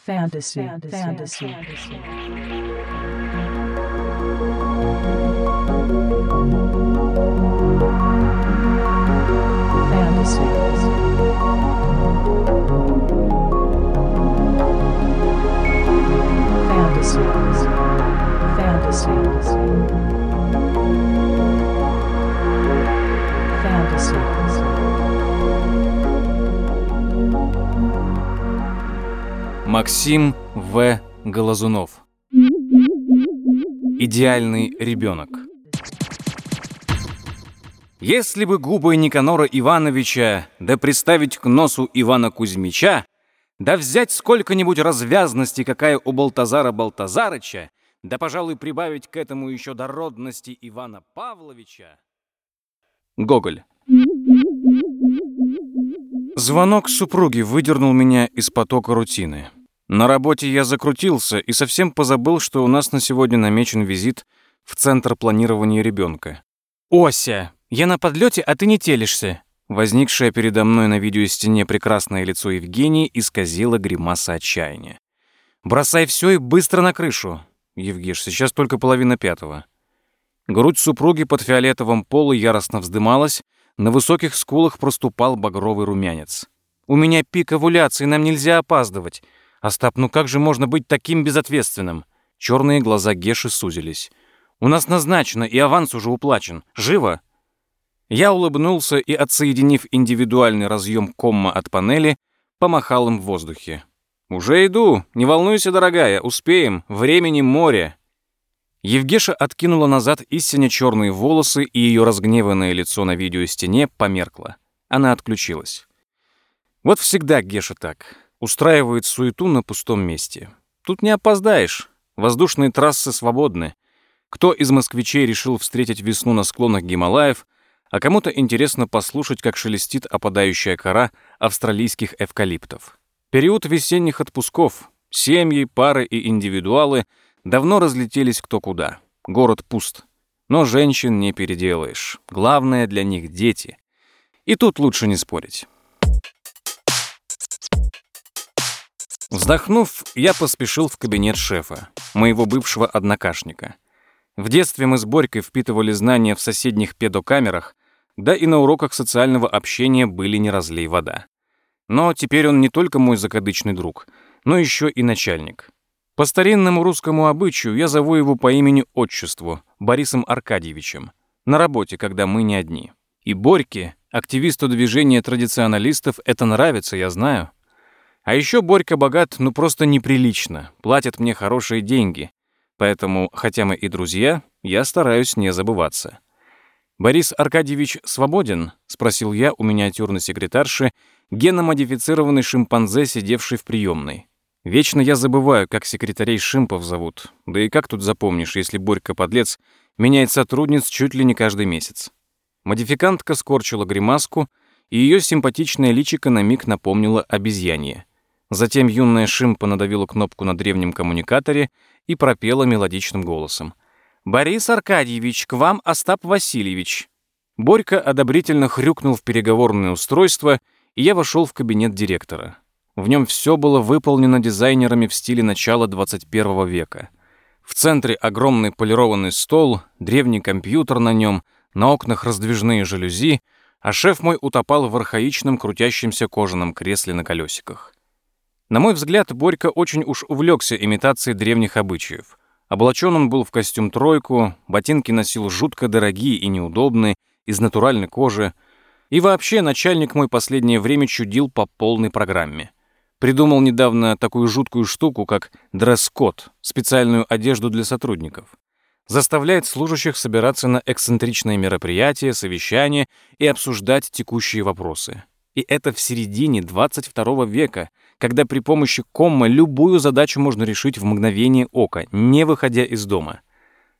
Fantasy, fantasy, fantasy. Fantasy. Fantasy. Fantasy. Fantasy. Максим В. Голозунов. Идеальный ребенок. Если бы губы Никанора Ивановича, да приставить к носу Ивана Кузьмича, да взять сколько-нибудь развязности, какая у Балтазара Балтазарыча, да, пожалуй, прибавить к этому еще дородности Ивана Павловича. Гоголь. Звонок супруги выдернул меня из потока рутины. На работе я закрутился и совсем позабыл, что у нас на сегодня намечен визит в Центр планирования ребенка. «Ося, я на подлете, а ты не телишься!» Возникшее передо мной на видеостене прекрасное лицо Евгении исказило гримаса отчаяния. «Бросай все и быстро на крышу!» «Евгеш, сейчас только половина пятого». Грудь супруги под фиолетовым поло яростно вздымалась, на высоких скулах проступал багровый румянец. «У меня пик овуляции, нам нельзя опаздывать!» «Остап, ну как же можно быть таким безответственным?» Черные глаза Геши сузились. «У нас назначено, и аванс уже уплачен. Живо!» Я улыбнулся и, отсоединив индивидуальный разъем комма от панели, помахал им в воздухе. «Уже иду. Не волнуйся, дорогая. Успеем. Времени море». Евгеша откинула назад истинно черные волосы, и ее разгневанное лицо на видеостене померкло. Она отключилась. Вот всегда Геша так. Устраивает суету на пустом месте. Тут не опоздаешь. Воздушные трассы свободны. Кто из москвичей решил встретить весну на склонах Гималаев, а кому-то интересно послушать, как шелестит опадающая кора австралийских эвкалиптов. Период весенних отпусков. Семьи, пары и индивидуалы давно разлетелись кто куда. Город пуст. Но женщин не переделаешь. Главное для них — дети. И тут лучше не спорить. Вздохнув, я поспешил в кабинет шефа, моего бывшего однокашника. В детстве мы с Борькой впитывали знания в соседних педокамерах, да и на уроках социального общения были не разлей вода. Но теперь он не только мой закадычный друг, но еще и начальник. По старинному русскому обычаю я зову его по имени-отчеству, Борисом Аркадьевичем, на работе, когда мы не одни. И Борьке, активисту движения традиционалистов, это нравится, я знаю. А еще Борька богат, ну просто неприлично, платит мне хорошие деньги. Поэтому, хотя мы и друзья, я стараюсь не забываться. «Борис Аркадьевич свободен?» — спросил я у миниатюрной секретарши, геномодифицированный шимпанзе, сидевший в приемной. Вечно я забываю, как секретарей шимпов зовут. Да и как тут запомнишь, если Борька-подлец меняет сотрудниц чуть ли не каждый месяц. Модификантка скорчила гримаску, и ее симпатичное личико на миг напомнило обезьянье. Затем юная шимпа надавила кнопку на древнем коммуникаторе и пропела мелодичным голосом. «Борис Аркадьевич, к вам Остап Васильевич». Борька одобрительно хрюкнул в переговорное устройство, и я вошел в кабинет директора. В нем все было выполнено дизайнерами в стиле начала 21 века. В центре огромный полированный стол, древний компьютер на нем, на окнах раздвижные жалюзи, а шеф мой утопал в архаичном крутящемся кожаном кресле на колесиках. На мой взгляд, Борька очень уж увлекся имитацией древних обычаев. Облачен он был в костюм-тройку, ботинки носил жутко дорогие и неудобные, из натуральной кожи. И вообще, начальник мой последнее время чудил по полной программе. Придумал недавно такую жуткую штуку, как дресс-код, специальную одежду для сотрудников. Заставляет служащих собираться на эксцентричные мероприятия, совещания и обсуждать текущие вопросы. И это в середине 22 века, когда при помощи комма любую задачу можно решить в мгновение ока, не выходя из дома.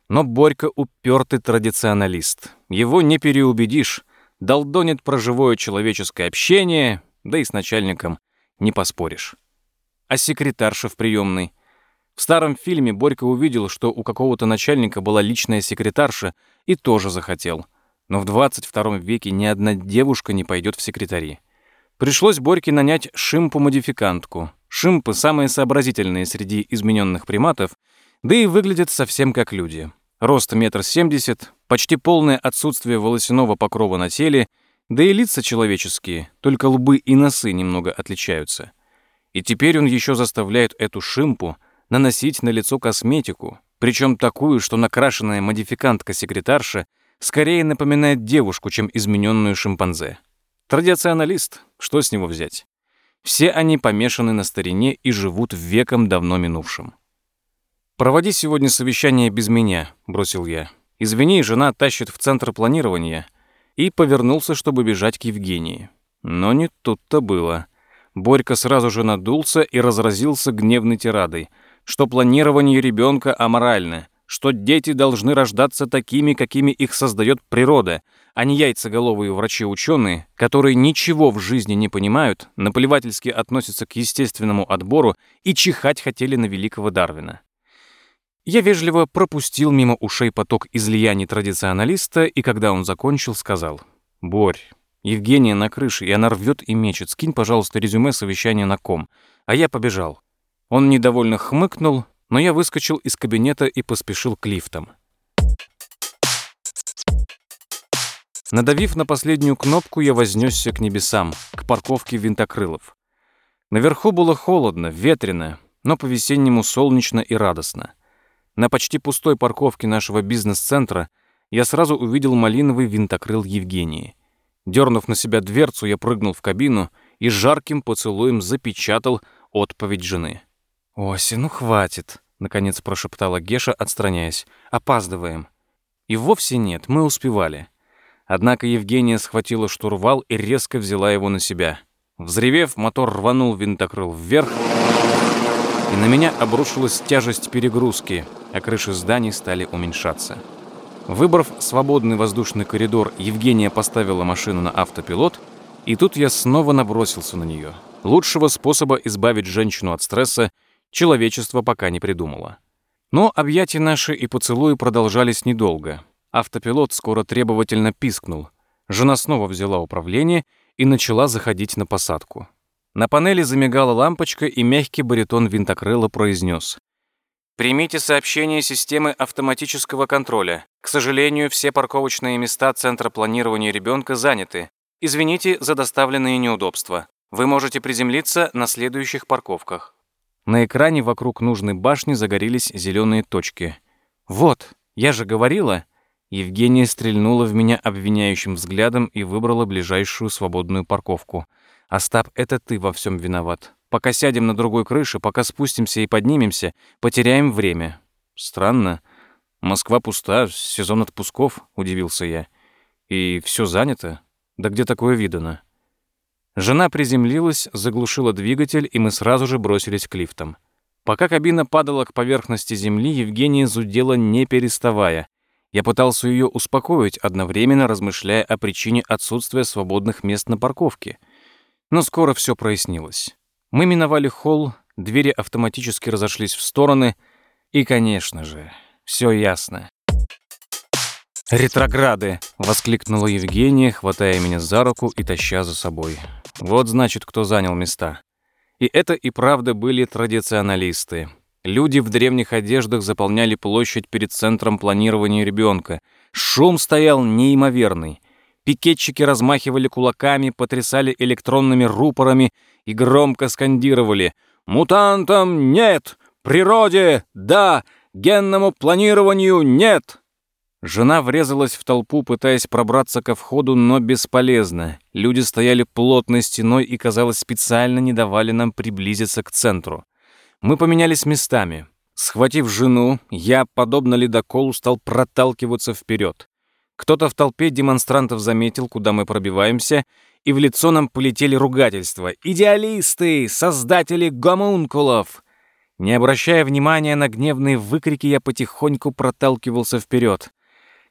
Но Борька упертый традиционалист. Его не переубедишь. Долдонит про живое человеческое общение, да и с начальником не поспоришь. А секретарша в приемной. В старом фильме Борька увидел, что у какого-то начальника была личная секретарша и тоже захотел. Но в 22 веке ни одна девушка не пойдет в секретари. Пришлось Борьке нанять шимпу-модификантку. Шимпы самые сообразительные среди измененных приматов, да и выглядят совсем как люди. Рост метр семьдесят, почти полное отсутствие волосяного покрова на теле, да и лица человеческие, только лбы и носы немного отличаются. И теперь он еще заставляет эту шимпу наносить на лицо косметику, причем такую, что накрашенная модификантка-секретарша скорее напоминает девушку, чем измененную шимпанзе. Традиционалист, что с него взять? Все они помешаны на старине и живут веком давно минувшим. «Проводи сегодня совещание без меня», — бросил я. «Извини, жена тащит в центр планирования». И повернулся, чтобы бежать к Евгении. Но не тут-то было. Борька сразу же надулся и разразился гневной тирадой, что планирование ребенка аморально, что дети должны рождаться такими, какими их создает природа, а не яйцеголовые врачи-ученые, которые ничего в жизни не понимают, наплевательски относятся к естественному отбору и чихать хотели на великого Дарвина. Я вежливо пропустил мимо ушей поток излияний традиционалиста, и когда он закончил, сказал, «Борь, Евгения на крыше, и она рвет и мечет. Скинь, пожалуйста, резюме совещания на ком». А я побежал. Он недовольно хмыкнул, но я выскочил из кабинета и поспешил к лифтам. Надавив на последнюю кнопку, я вознесся к небесам, к парковке винтокрылов. Наверху было холодно, ветрено, но по-весеннему солнечно и радостно. На почти пустой парковке нашего бизнес-центра я сразу увидел малиновый винтокрыл Евгении. Дернув на себя дверцу, я прыгнул в кабину и жарким поцелуем запечатал отповедь жены. «Оси, ну хватит», — наконец прошептала Геша, отстраняясь. «Опаздываем». И вовсе нет, мы успевали. Однако Евгения схватила штурвал и резко взяла его на себя. Взревев, мотор рванул винтокрыл вверх, и на меня обрушилась тяжесть перегрузки, а крыши зданий стали уменьшаться. Выбрав свободный воздушный коридор, Евгения поставила машину на автопилот, и тут я снова набросился на нее. Лучшего способа избавить женщину от стресса человечество пока не придумало. Но объятия наши и поцелуи продолжались недолго. Автопилот скоро требовательно пискнул. Жена снова взяла управление и начала заходить на посадку. На панели замигала лампочка, и мягкий баритон винтокрыла произнес. «Примите сообщение системы автоматического контроля. К сожалению, все парковочные места Центра планирования ребенка заняты. Извините за доставленные неудобства. Вы можете приземлиться на следующих парковках». На экране вокруг нужной башни загорелись зеленые точки. «Вот, я же говорила!» Евгения стрельнула в меня обвиняющим взглядом и выбрала ближайшую свободную парковку — Остап, это ты во всем виноват. Пока сядем на другой крыше, пока спустимся и поднимемся, потеряем время. Странно. Москва пуста, сезон отпусков, удивился я. И все занято? Да где такое видано? Жена приземлилась, заглушила двигатель, и мы сразу же бросились к лифтам. Пока кабина падала к поверхности земли, Евгения зудела не переставая. Я пытался ее успокоить, одновременно размышляя о причине отсутствия свободных мест на парковке — но скоро все прояснилось. Мы миновали холл, двери автоматически разошлись в стороны, и, конечно же, все ясно. «Ретрограды!» — воскликнула Евгения, хватая меня за руку и таща за собой. «Вот, значит, кто занял места». И это и правда были традиционалисты. Люди в древних одеждах заполняли площадь перед центром планирования ребенка. Шум стоял неимоверный. Пикетчики размахивали кулаками, потрясали электронными рупорами и громко скандировали «Мутантам нет! Природе да! Генному планированию нет!» Жена врезалась в толпу, пытаясь пробраться ко входу, но бесполезно. Люди стояли плотной стеной и, казалось, специально не давали нам приблизиться к центру. Мы поменялись местами. Схватив жену, я, подобно ледоколу, стал проталкиваться вперед. Кто-то в толпе демонстрантов заметил, куда мы пробиваемся, и в лицо нам полетели ругательства. «Идеалисты! Создатели гомункулов!» Не обращая внимания на гневные выкрики, я потихоньку проталкивался вперед.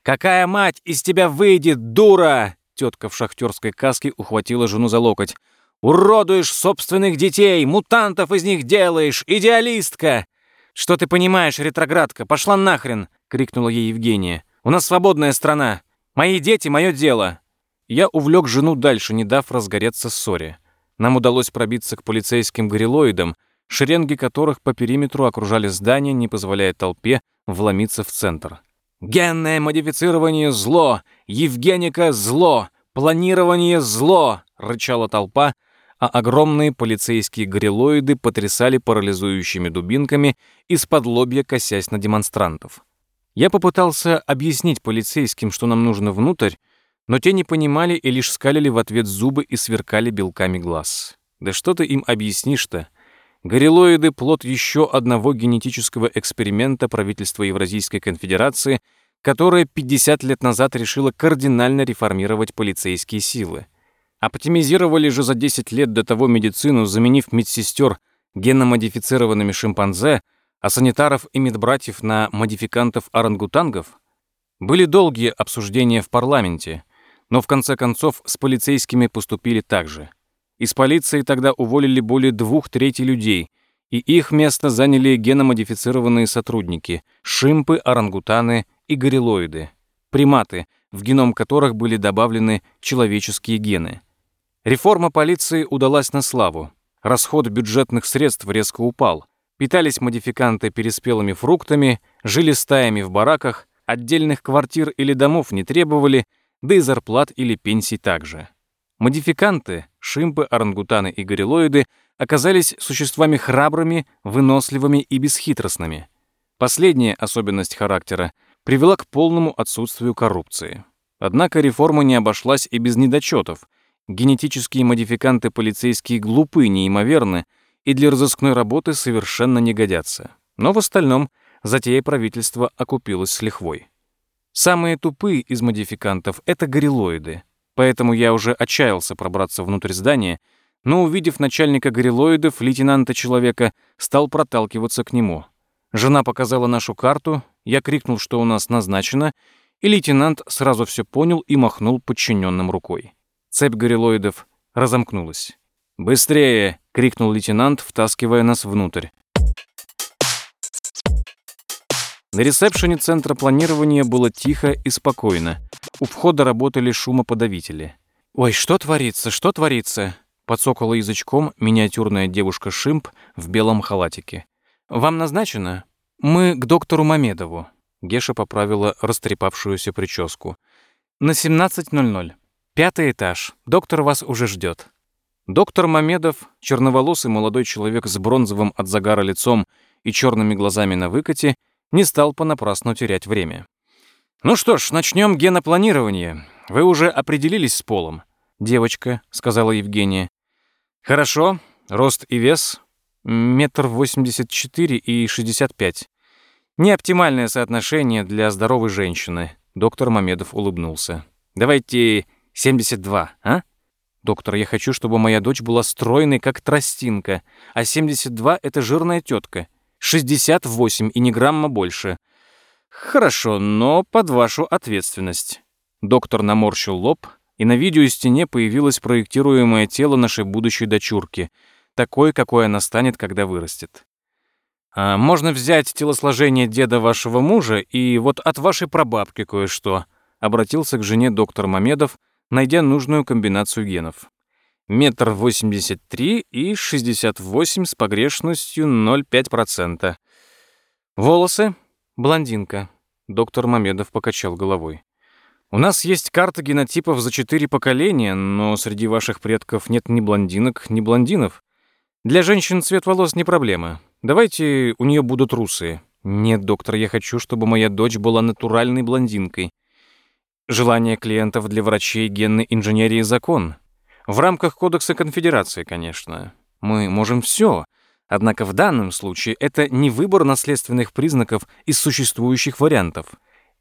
«Какая мать из тебя выйдет, дура!» Тетка в шахтерской каске ухватила жену за локоть. «Уродуешь собственных детей! Мутантов из них делаешь! Идеалистка!» «Что ты понимаешь, ретроградка? Пошла нахрен!» — крикнула ей Евгения. У нас свободная страна. Мои дети — мое дело». Я увлек жену дальше, не дав разгореться ссоре. Нам удалось пробиться к полицейским горилоидам, шеренги которых по периметру окружали здание, не позволяя толпе вломиться в центр. «Генное модифицирование — зло! Евгеника — зло! Планирование — зло!» — рычала толпа, а огромные полицейские горилоиды потрясали парализующими дубинками из-под лобья, косясь на демонстрантов. Я попытался объяснить полицейским, что нам нужно внутрь, но те не понимали и лишь скалили в ответ зубы и сверкали белками глаз. Да что ты им объяснишь-то? Горилоиды — плод еще одного генетического эксперимента правительства Евразийской конфедерации, которое 50 лет назад решило кардинально реформировать полицейские силы. Оптимизировали же за 10 лет до того медицину, заменив медсестер геномодифицированными шимпанзе, а санитаров и медбратьев на модификантов-орангутангов. Были долгие обсуждения в парламенте, но в конце концов с полицейскими поступили так же — из полиции тогда уволили более двух третей людей, и их место заняли геномодифицированные сотрудники — шимпы, орангутаны и горилоиды, приматы, в геном которых были добавлены человеческие гены. Реформа полиции удалась на славу. Расход бюджетных средств резко упал. Питались модификанты переспелыми фруктами, жили стаями в бараках, отдельных квартир или домов не требовали, да и зарплат или пенсий также. Модификанты, шимпы, орангутаны и горилоиды оказались существами храбрыми, выносливыми и бесхитростными. Последняя особенность характера привела к полному отсутствию коррупции. Однако реформа не обошлась и без недочетов. Генетические модификанты полицейские глупы, неимоверны и для разыскной работы совершенно не годятся. Но в остальном затея правительства окупилась с лихвой. Самые тупые из модификантов — это горилоиды — поэтому я уже отчаялся пробраться внутрь здания, но, увидев начальника горилоидов, лейтенанта-человека, стал проталкиваться к нему. Жена показала нашу карту, я крикнул, что у нас назначено, и лейтенант сразу все понял и махнул подчиненным рукой. Цепь горилоидов разомкнулась. «Быстрее!» — крикнул лейтенант, втаскивая нас внутрь. На ресепшене центра планирования было тихо и спокойно. У входа работали шумоподавители. «Ой, что творится, что творится?» Подсокала язычком миниатюрная девушка-шимп в белом халатике. «Вам назначено?» «Мы к доктору Мамедову». Геша поправила растрепавшуюся прическу. «На 17.00. Пятый этаж. Доктор вас уже ждет». Доктор Мамедов, черноволосый молодой человек с бронзовым от загара лицом и черными глазами на выкате, не стал понапрасну терять время. «Ну что ж, начнем генопланирование. Вы уже определились с полом?» «Девочка», — сказала Евгения. «Хорошо. Рост и вес? Метр восемьдесят четыре и шестьдесят пять. Неоптимальное соотношение для здоровой женщины», — доктор Мамедов улыбнулся. «Давайте семьдесят два, а?» «Доктор, я хочу, чтобы моя дочь была стройной, как тростинка, а семьдесят два — это жирная тетка. Шестьдесят восемь и ни грамма больше. «Хорошо, но под вашу ответственность». Доктор наморщил лоб, и на видеостене появилось проектируемое тело нашей будущей дочурки, такой, какой она станет, когда вырастет. А можно взять телосложение деда вашего мужа и вот от вашей прабабки кое-что, обратился к жене доктор Мамедов, найдя нужную комбинацию генов. Метр восемьдесят три и шестьдесят восемь с погрешностью 0,5%. Волосы «Блондинка», — доктор Мамедов покачал головой. «У нас есть карта генотипов за четыре поколения, но среди ваших предков нет ни блондинок, ни блондинов. Для женщин цвет волос не проблема. Давайте у нее будут русые». «Нет, доктор, я хочу, чтобы моя дочь была натуральной блондинкой». Желание клиентов для врачей генной инженерии закон. В рамках Кодекса Конфедерации, конечно. Мы можем все, Однако в данном случае это не выбор наследственных признаков из существующих вариантов.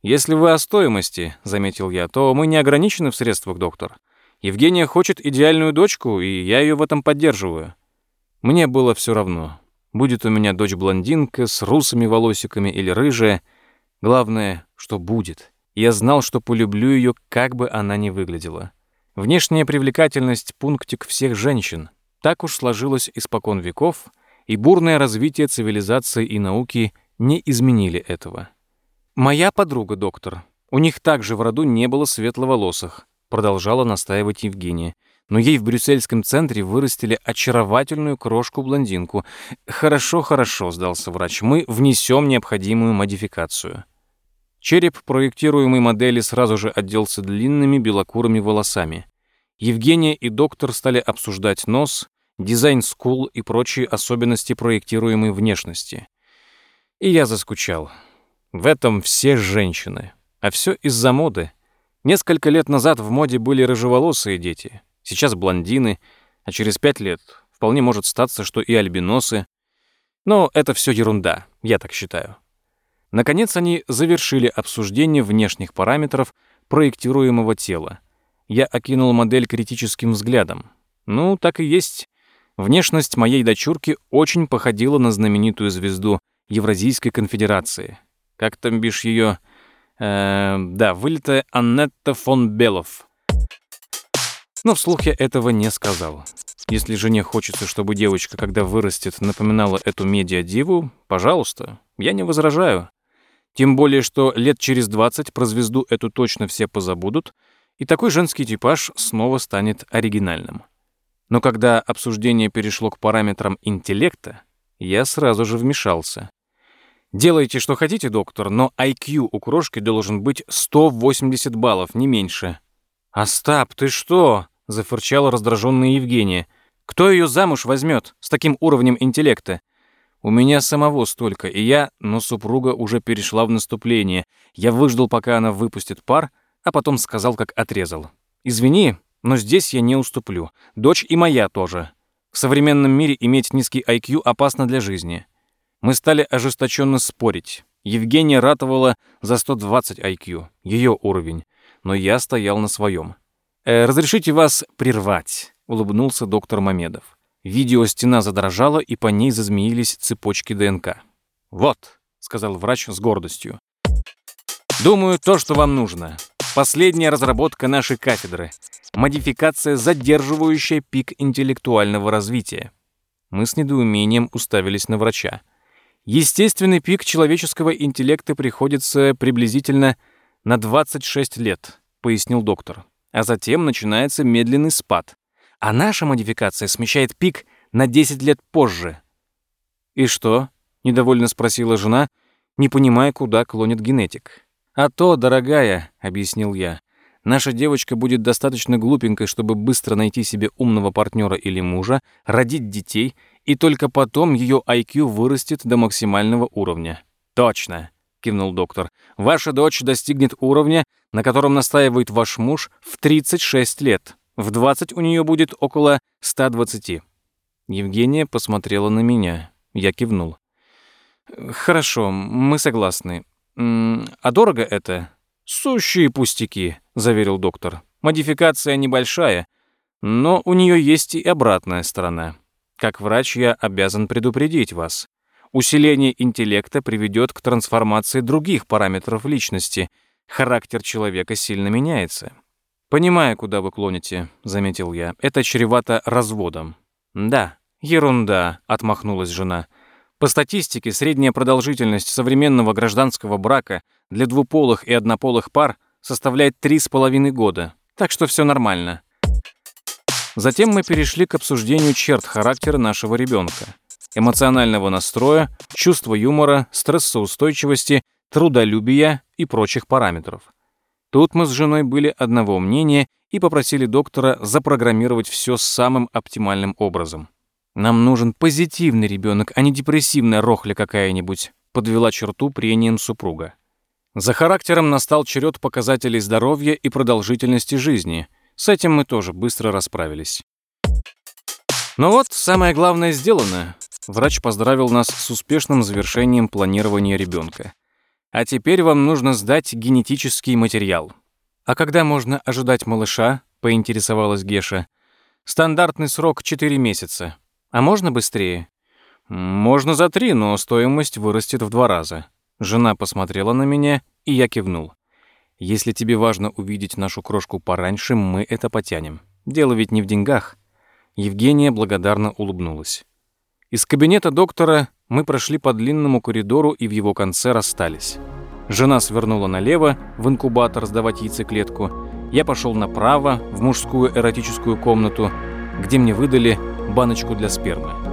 Если вы о стоимости, заметил я, то мы не ограничены в средствах, доктор. Евгения хочет идеальную дочку, и я ее в этом поддерживаю. Мне было все равно. Будет у меня дочь-блондинка с русыми волосиками или рыжая. Главное, что будет. Я знал, что полюблю ее, как бы она ни выглядела. Внешняя привлекательность — пунктик всех женщин. Так уж сложилось испокон веков — и бурное развитие цивилизации и науки не изменили этого. «Моя подруга, доктор, у них также в роду не было светловолосых», продолжала настаивать Евгения. но ей в брюссельском центре вырастили очаровательную крошку-блондинку. «Хорошо, хорошо», — сдался врач, — «мы внесем необходимую модификацию». Череп проектируемой модели сразу же отделся длинными белокурыми волосами. Евгения и доктор стали обсуждать нос, дизайн скул и прочие особенности проектируемой внешности. И я заскучал. В этом все женщины. А все из-за моды. Несколько лет назад в моде были рыжеволосые дети, сейчас блондины, а через пять лет вполне может статься, что и альбиносы. Но это все ерунда, я так считаю. Наконец они завершили обсуждение внешних параметров проектируемого тела. Я окинул модель критическим взглядом. Ну, так и есть. Внешность моей дочурки очень походила на знаменитую звезду Евразийской конфедерации. Как там бишь ее? Э, да, вылитая Аннетта фон Белов. Но вслух я этого не сказал. Если жене хочется, чтобы девочка, когда вырастет, напоминала эту медиа-диву, пожалуйста, я не возражаю. Тем более, что лет через 20 про звезду эту точно все позабудут, и такой женский типаж снова станет оригинальным. Но когда обсуждение перешло к параметрам интеллекта, я сразу же вмешался. Делайте, что хотите, доктор, но IQ у крошки должен быть 180 баллов, не меньше. Остап, ты что? зафырчала раздраженная Евгения. Кто ее замуж возьмет с таким уровнем интеллекта? У меня самого столько, и я, но супруга уже перешла в наступление. Я выждал, пока она выпустит пар, а потом сказал, как отрезал. «Извини, но здесь я не уступлю. Дочь и моя тоже. В современном мире иметь низкий IQ опасно для жизни. Мы стали ожесточенно спорить. Евгения ратовала за 120 IQ, ее уровень, но я стоял на своем. «Э, «Разрешите вас прервать», — улыбнулся доктор Мамедов. Видеостена задрожала, и по ней зазмеились цепочки ДНК. «Вот», — сказал врач с гордостью. «Думаю, то, что вам нужно. Последняя разработка нашей кафедры. Модификация, задерживающая пик интеллектуального развития». Мы с недоумением уставились на врача. Естественный пик человеческого интеллекта приходится приблизительно на 26 лет, пояснил доктор. А затем начинается медленный спад. А наша модификация смещает пик на 10 лет позже. И что? недовольно спросила жена, не понимая, куда клонит генетик. А то, дорогая, объяснил я, наша девочка будет достаточно глупенькой, чтобы быстро найти себе умного партнера или мужа, родить детей и только потом ее IQ вырастет до максимального уровня. Точно, кивнул доктор. Ваша дочь достигнет уровня, на котором настаивает ваш муж в 36 лет. В 20 у нее будет около 120. Евгения посмотрела на меня. Я кивнул. Хорошо, мы согласны. А дорого это? Сущие пустяки, заверил доктор. Модификация небольшая, но у нее есть и обратная сторона. Как врач я обязан предупредить вас. Усиление интеллекта приведет к трансформации других параметров личности. Характер человека сильно меняется. «Понимаю, куда вы клоните», — заметил я. «Это чревато разводом». «Да, ерунда», — отмахнулась жена. «По статистике, средняя продолжительность современного гражданского брака для двуполых и однополых пар составляет три с половиной года, так что все нормально. Затем мы перешли к обсуждению черт характера нашего ребенка. Эмоционального настроя, чувства юмора, стрессоустойчивости, трудолюбия и прочих параметров. Тут мы с женой были одного мнения и попросили доктора запрограммировать все самым оптимальным образом. «Нам нужен позитивный ребенок, а не депрессивная рохля какая-нибудь», подвела черту прением супруга. За характером настал черед показателей здоровья и продолжительности жизни — с этим мы тоже быстро расправились. Но вот самое главное сделано. Врач поздравил нас с успешным завершением планирования ребенка. А теперь вам нужно сдать генетический материал. А когда можно ожидать малыша? поинтересовалась Геша. Стандартный срок 4 месяца. А можно быстрее? Можно за три, но стоимость вырастет в два раза. Жена посмотрела на меня, и я кивнул. Если тебе важно увидеть нашу крошку пораньше, мы это потянем. Дело ведь не в деньгах. Евгения благодарно улыбнулась. Из кабинета доктора мы прошли по длинному коридору и в его конце расстались. Жена свернула налево в инкубатор сдавать яйцеклетку. я пошел направо, в мужскую эротическую комнату, где мне выдали баночку для спермы.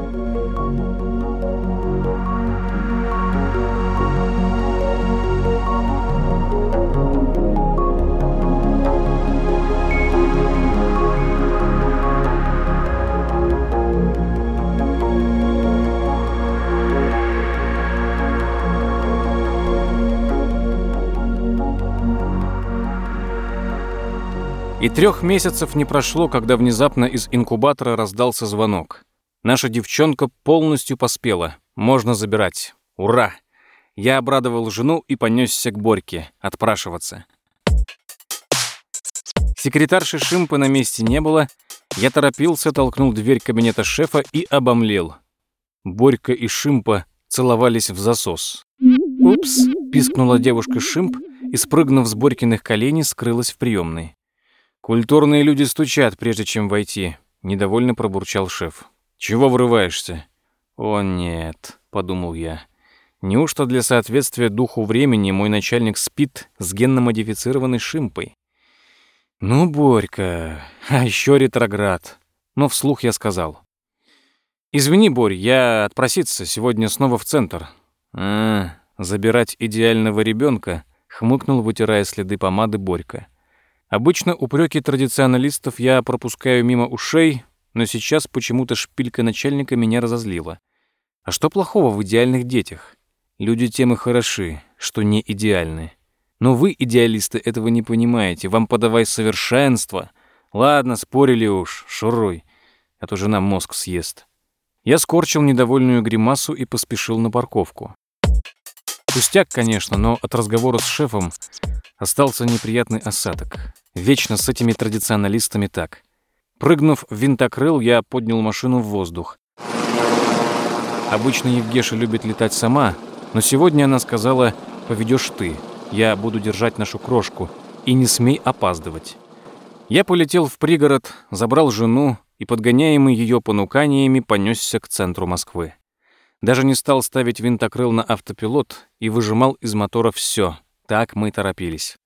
Трех месяцев не прошло, когда внезапно из инкубатора раздался звонок. Наша девчонка полностью поспела. Можно забирать. Ура! Я обрадовал жену и понесся к Борьке отпрашиваться. Секретарши Шимпа на месте не было. Я торопился, толкнул дверь кабинета шефа и обомлел. Борька и Шимпа целовались в засос. «Упс!» — пискнула девушка Шимп и, спрыгнув с Борькиных коленей, скрылась в приемной. «Культурные люди стучат, прежде чем войти», — недовольно пробурчал шеф. «Чего врываешься?» «О, нет», — подумал я. «Неужто для соответствия духу времени мой начальник спит с генно-модифицированной шимпой?» «Ну, Борька, а еще ретроград». Но вслух я сказал. «Извини, Борь, я отпроситься сегодня снова в центр». «А, забирать идеального ребенка», — хмыкнул, вытирая следы помады Борька. Обычно упреки традиционалистов я пропускаю мимо ушей, но сейчас почему-то шпилька начальника меня разозлила. А что плохого в идеальных детях? Люди тем и хороши, что не идеальны. Но вы, идеалисты, этого не понимаете. Вам подавай совершенство. Ладно, спорили уж, шуруй, а то жена мозг съест. Я скорчил недовольную гримасу и поспешил на парковку. Пустяк, конечно, но от разговора с шефом остался неприятный осадок. Вечно с этими традиционалистами так. Прыгнув в винтокрыл, я поднял машину в воздух. Обычно Евгеша любит летать сама, но сегодня она сказала «поведешь ты, я буду держать нашу крошку, и не смей опаздывать». Я полетел в пригород, забрал жену и, подгоняемый ее понуканиями, понесся к центру Москвы. Даже не стал ставить винтокрыл на автопилот и выжимал из мотора все. Так мы торопились.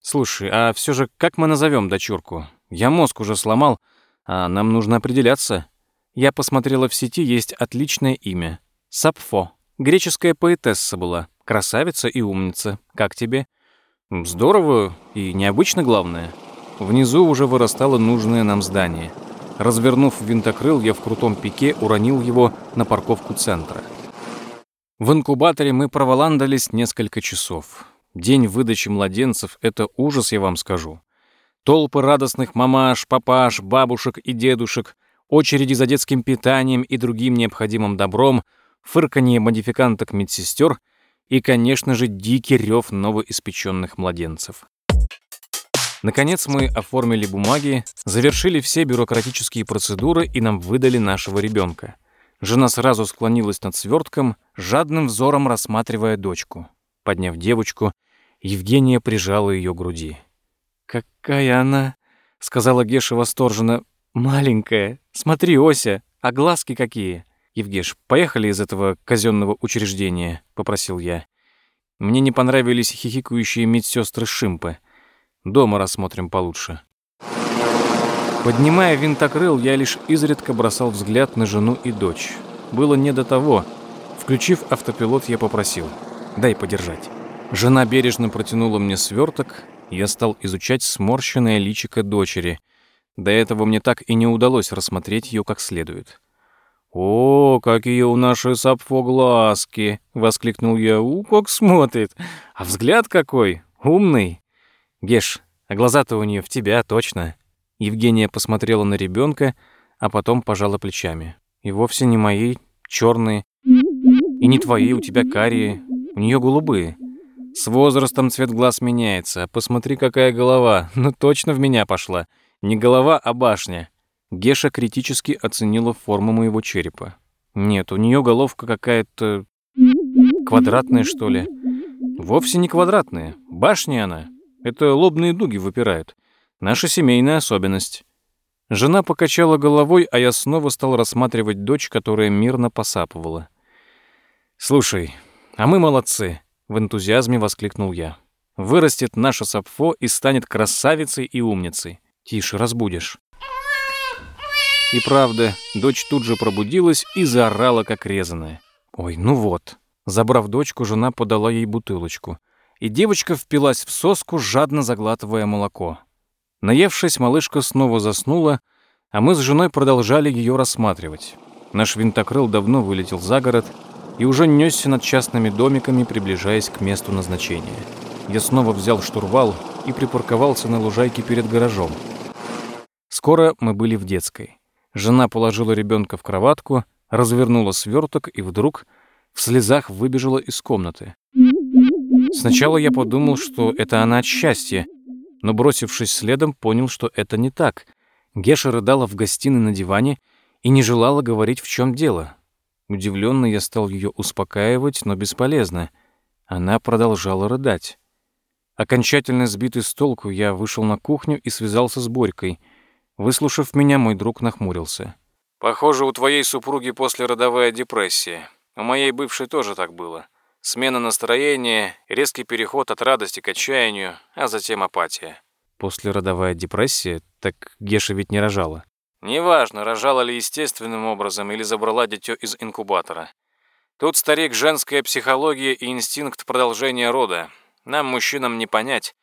Слушай, а все же как мы назовем дочурку? Я мозг уже сломал, а нам нужно определяться. Я посмотрела в сети, есть отличное имя. Сапфо. Греческая поэтесса была. Красавица и умница. Как тебе? Здорово и необычно главное. Внизу уже вырастало нужное нам здание. Развернув винтокрыл, я в крутом пике уронил его на парковку центра. В инкубаторе мы проволандались несколько часов. День выдачи младенцев — это ужас, я вам скажу. Толпы радостных мамаш, папаш, бабушек и дедушек, очереди за детским питанием и другим необходимым добром, фырканье модификанток медсестер и, конечно же, дикий рев новоиспеченных младенцев. Наконец мы оформили бумаги, завершили все бюрократические процедуры и нам выдали нашего ребенка. Жена сразу склонилась над свертком, жадным взором рассматривая дочку. Подняв девочку, Евгения прижала ее к груди. «Какая она!» — сказала Геша восторженно. «Маленькая. Смотри, Ося, а глазки какие!» «Евгеш, поехали из этого казенного учреждения», — попросил я. Мне не понравились хихикающие медсестры Шимпы. Дома рассмотрим получше. Поднимая винтокрыл, я лишь изредка бросал взгляд на жену и дочь. Было не до того. Включив автопилот, я попросил. «Дай подержать». Жена бережно протянула мне сверток, я стал изучать сморщенное личико дочери. До этого мне так и не удалось рассмотреть ее как следует. «О, какие у нашей Сапфо глазки!» — воскликнул я. «У, как смотрит! А взгляд какой! Умный!» «Геш, а глаза-то у нее в тебя, точно!» Евгения посмотрела на ребенка, а потом пожала плечами. «И вовсе не мои, черные, и не твои, у тебя карие, у нее голубые. С возрастом цвет глаз меняется. Посмотри, какая голова. Ну точно в меня пошла. Не голова, а башня. Геша критически оценила форму моего черепа. Нет, у нее головка какая-то квадратная, что ли. Вовсе не квадратная. Башня она. Это лобные дуги выпирают. Наша семейная особенность. Жена покачала головой, а я снова стал рассматривать дочь, которая мирно посапывала. «Слушай, а мы молодцы. В энтузиазме воскликнул я. Вырастет наша Сапфо и станет красавицей и умницей. Тише, разбудишь. И правда, дочь тут же пробудилась и заорала, как резаная. Ой, ну вот. Забрав дочку, жена подала ей бутылочку. И девочка впилась в соску, жадно заглатывая молоко. Наевшись, малышка снова заснула, а мы с женой продолжали ее рассматривать. Наш винтокрыл давно вылетел за город и уже несся над частными домиками, приближаясь к месту назначения. Я снова взял штурвал и припарковался на лужайке перед гаражом. Скоро мы были в детской. Жена положила ребенка в кроватку, развернула сверток и вдруг в слезах выбежала из комнаты. Сначала я подумал, что это она от счастья, но, бросившись следом, понял, что это не так. Геша рыдала в гостиной на диване и не желала говорить, в чем дело. Удивленно я стал ее успокаивать, но бесполезно. Она продолжала рыдать. Окончательно сбитый с толку, я вышел на кухню и связался с Борькой — Выслушав меня, мой друг нахмурился. «Похоже, у твоей супруги послеродовая депрессия. У моей бывшей тоже так было. Смена настроения, резкий переход от радости к отчаянию, а затем апатия». «Послеродовая депрессия? Так Геша ведь не рожала». «Неважно, рожала ли естественным образом или забрала дитё из инкубатора. Тут, старик, женская психология и инстинкт продолжения рода. Нам, мужчинам, не понять,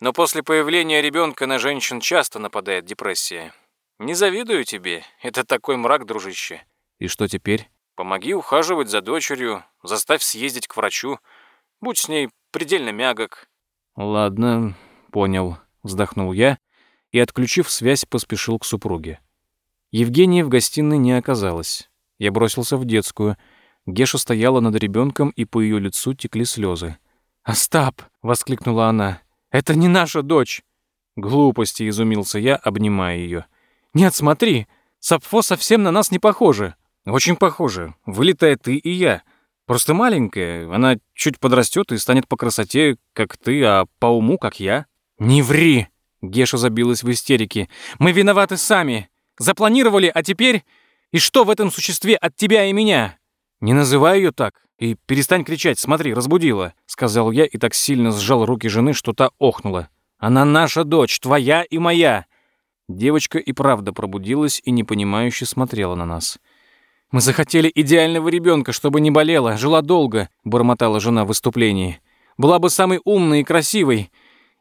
но после появления ребенка на женщин часто нападает депрессия. Не завидую тебе, это такой мрак, дружище. И что теперь? Помоги ухаживать за дочерью, заставь съездить к врачу. Будь с ней предельно мягок. Ладно, понял, вздохнул я и, отключив связь, поспешил к супруге. Евгении в гостиной не оказалось. Я бросился в детскую. Геша стояла над ребенком, и по ее лицу текли слезы. «Остап!» — воскликнула она. Это не наша дочь. Глупости, изумился я, обнимая ее. Нет, смотри, Сапфо совсем на нас не похожа. Очень похожа. Вылитая ты и я. Просто маленькая. Она чуть подрастет и станет по красоте, как ты, а по уму, как я. Не ври! Геша забилась в истерике. Мы виноваты сами. Запланировали, а теперь... И что в этом существе от тебя и меня? Не называй ее так. «И перестань кричать, смотри, разбудила», — сказал я и так сильно сжал руки жены, что та охнула. «Она наша дочь, твоя и моя!» Девочка и правда пробудилась и непонимающе смотрела на нас. «Мы захотели идеального ребенка, чтобы не болела, жила долго», — бормотала жена в выступлении. «Была бы самой умной и красивой.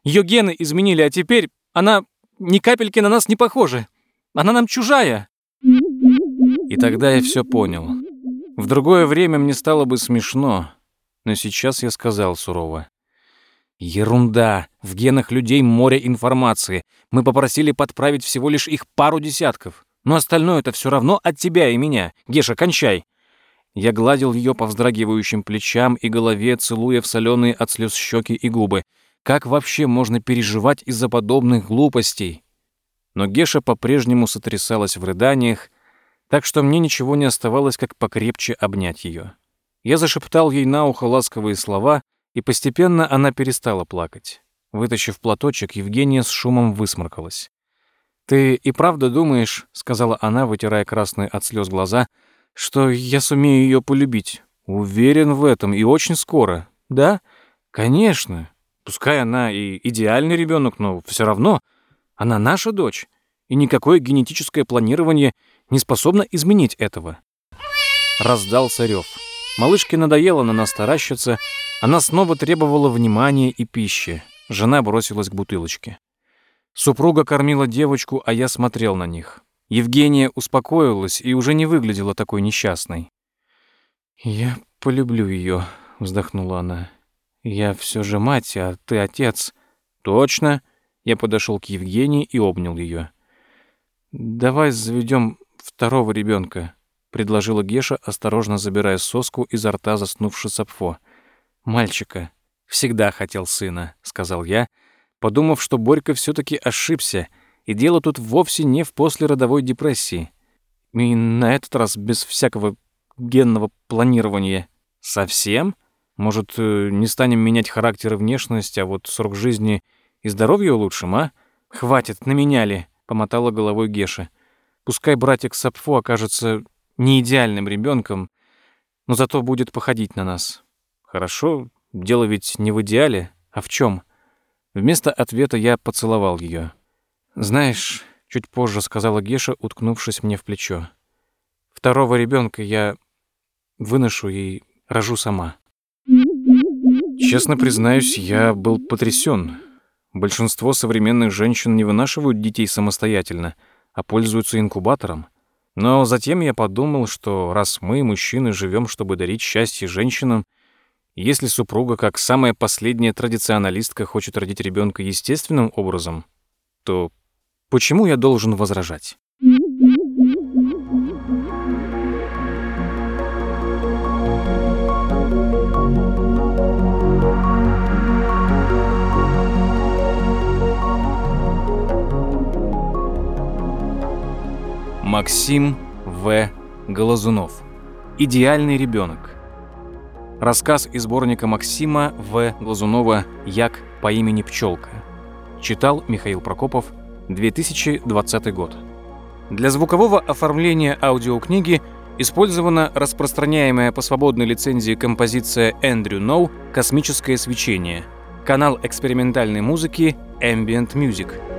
Ее гены изменили, а теперь она ни капельки на нас не похожа. Она нам чужая». И тогда я все понял. В другое время мне стало бы смешно, но сейчас я сказал сурово. Ерунда. В генах людей море информации. Мы попросили подправить всего лишь их пару десятков. Но остальное это все равно от тебя и меня. Геша, кончай. Я гладил ее по вздрагивающим плечам и голове, целуя в соленые от слез щеки и губы. Как вообще можно переживать из-за подобных глупостей? Но Геша по-прежнему сотрясалась в рыданиях, так что мне ничего не оставалось, как покрепче обнять ее. Я зашептал ей на ухо ласковые слова, и постепенно она перестала плакать. Вытащив платочек, Евгения с шумом высморкалась. «Ты и правда думаешь, — сказала она, вытирая красные от слез глаза, — что я сумею ее полюбить? Уверен в этом, и очень скоро. Да? Конечно. Пускай она и идеальный ребенок, но все равно она наша дочь, и никакое генетическое планирование не способна изменить этого. Раздался рев. Малышке надоело на нас таращиться, она снова требовала внимания и пищи. Жена бросилась к бутылочке. Супруга кормила девочку, а я смотрел на них. Евгения успокоилась и уже не выглядела такой несчастной. «Я полюблю ее», — вздохнула она. «Я все же мать, а ты отец». «Точно». Я подошел к Евгении и обнял ее. «Давай заведем второго ребенка, предложила Геша, осторожно забирая соску изо рта заснувшей Сапфо. Мальчика. Всегда хотел сына, сказал я, подумав, что Борька все таки ошибся, и дело тут вовсе не в послеродовой депрессии. И на этот раз без всякого генного планирования. Совсем? Может, э, не станем менять характер и внешность, а вот срок жизни и здоровье улучшим, а? Хватит, наменяли, помотала головой Геша. Пускай братик Сапфо окажется не идеальным ребенком, но зато будет походить на нас. Хорошо, дело ведь не в идеале, А в чем? Вместо ответа я поцеловал ее. Знаешь, чуть позже сказала Геша, уткнувшись мне в плечо. Второго ребенка я выношу и рожу сама. Честно признаюсь, я был потрясен. Большинство современных женщин не вынашивают детей самостоятельно, а пользуются инкубатором. Но затем я подумал, что раз мы, мужчины, живем, чтобы дарить счастье женщинам, если супруга, как самая последняя традиционалистка, хочет родить ребенка естественным образом, то почему я должен возражать? Максим В. Голозунов. Идеальный ребенок. Рассказ из сборника Максима В. Глазунова «Як по имени Пчелка». Читал Михаил Прокопов, 2020 год. Для звукового оформления аудиокниги использована распространяемая по свободной лицензии композиция Эндрю Ноу «Космическое свечение», канал экспериментальной музыки Ambient Music –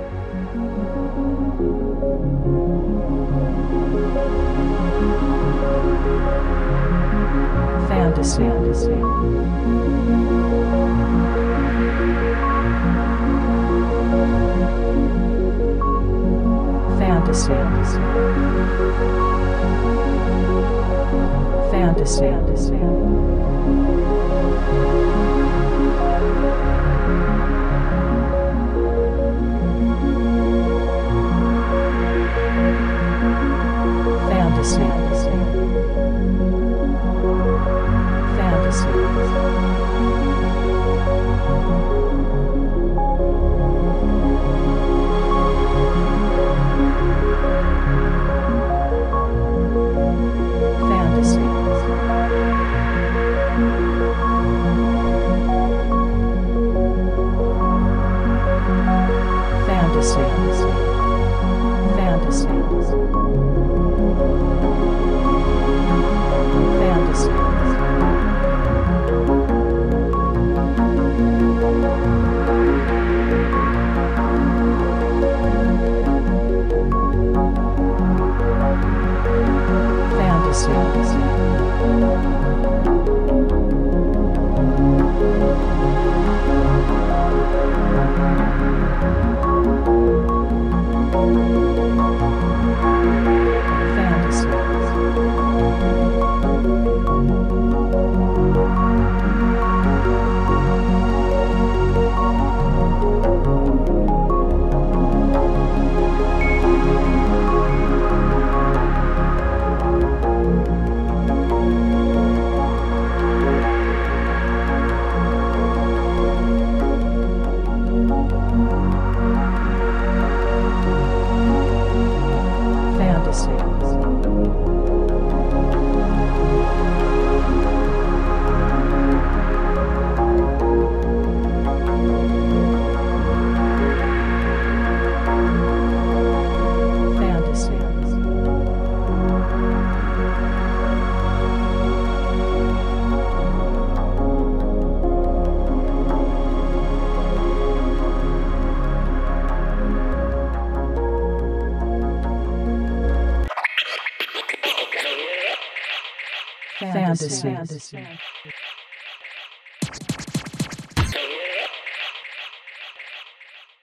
Fantasy. Fantasy. Fantasy. soon.